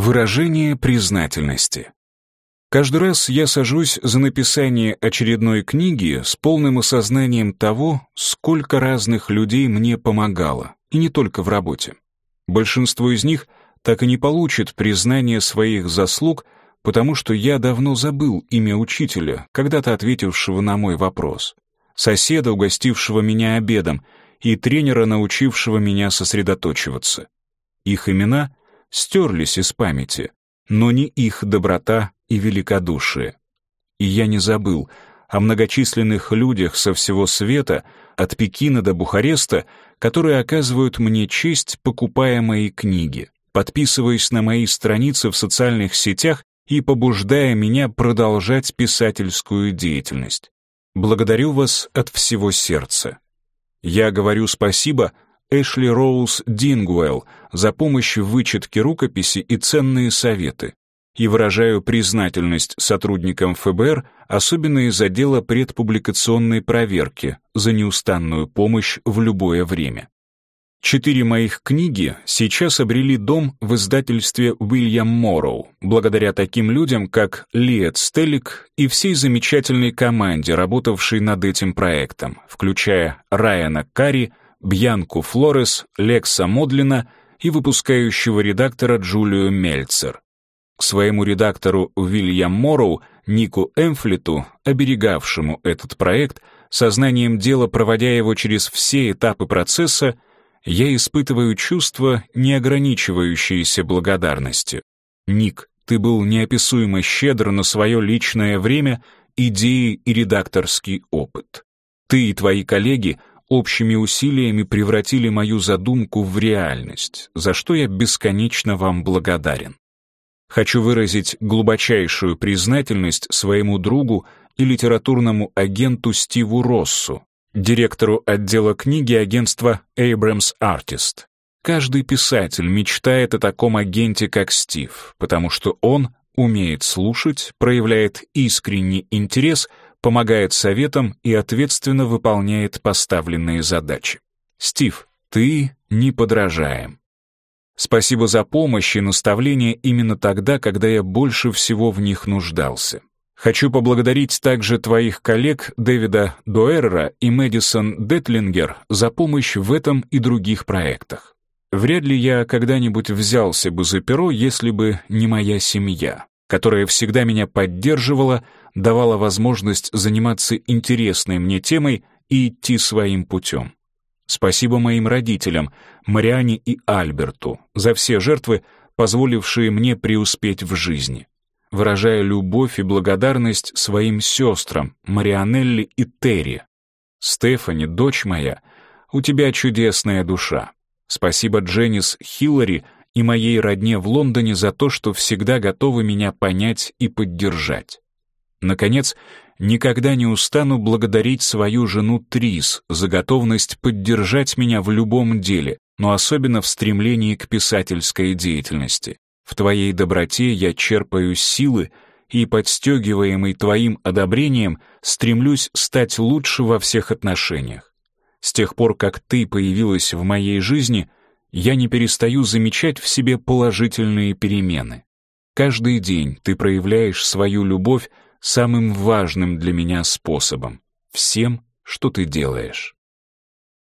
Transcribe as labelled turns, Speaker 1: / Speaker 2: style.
Speaker 1: Выражение признательности. Каждый раз я сажусь за написание очередной книги с полным осознанием того, сколько разных людей мне помогало, и не только в работе. Большинство из них так и не получит признания своих заслуг, потому что я давно забыл имя учителя, когда-то ответившего на мой вопрос, соседа, угостившего меня обедом, и тренера, научившего меня сосредоточиваться. Их имена стерлись из памяти, но не их доброта и великодушие. И я не забыл о многочисленных людях со всего света, от Пекина до Бухареста, которые оказывают мне честь, покупая мои книги, подписываясь на мои страницы в социальных сетях и побуждая меня продолжать писательскую деятельность. Благодарю вас от всего сердца. Я говорю спасибо Эшли Роуз Дингуэлл за помощь в вычетке рукописи и ценные советы, и выражаю признательность сотрудникам ФБР, особенно из отдела предпубликационной проверки, за неустанную помощь в любое время. Четыре моих книги сейчас обрели дом в издательстве Уильям Морроу, благодаря таким людям, как Лиет Стеллик и всей замечательной команде, работавшей над этим проектом, включая Райана Карри, Бьянку Флорес, Лекса Модлина и выпускающего редактора Джулию Мельцер. К своему редактору Уильям Морроу, Нику Эмфлету, оберегавшему этот проект, сознанием дела проводя его через все этапы процесса, я испытываю чувство, не ограничивающееся благодарностью. Ник, ты был неописуемо щедр на свое личное время, идеи и редакторский опыт. Ты и твои коллеги общими усилиями превратили мою задумку в реальность, за что я бесконечно вам благодарен. Хочу выразить глубочайшую признательность своему другу и литературному агенту Стиву Россу, директору отдела книги агентства Abrams Artist. Каждый писатель мечтает о таком агенте, как Стив, потому что он умеет слушать, проявляет искренний интерес — помогает советам и ответственно выполняет поставленные задачи. Стив, ты неподражаем. Спасибо за помощь и наставление именно тогда, когда я больше всего в них нуждался. Хочу поблагодарить также твоих коллег Дэвида Дуэрра и Мэдисон Детлингер за помощь в этом и других проектах. Вряд ли я когда-нибудь взялся бы за перо, если бы не моя семья, которая всегда меня поддерживала, давала возможность заниматься интересной мне темой и идти своим путем. Спасибо моим родителям, Мариане и Альберту, за все жертвы, позволившие мне преуспеть в жизни. Выражая любовь и благодарность своим сестрам, Марианелли и Терри. Стефани, дочь моя, у тебя чудесная душа. Спасибо Дженнис Хиллари и моей родне в Лондоне за то, что всегда готовы меня понять и поддержать. Наконец, никогда не устану благодарить свою жену Трис за готовность поддержать меня в любом деле, но особенно в стремлении к писательской деятельности. В твоей доброте я черпаю силы и, подстегиваемый твоим одобрением, стремлюсь стать лучше во всех отношениях. С тех пор, как ты появилась в моей жизни, я не перестаю замечать в себе положительные перемены. Каждый день ты проявляешь свою любовь самым важным для меня способом, всем, что ты делаешь.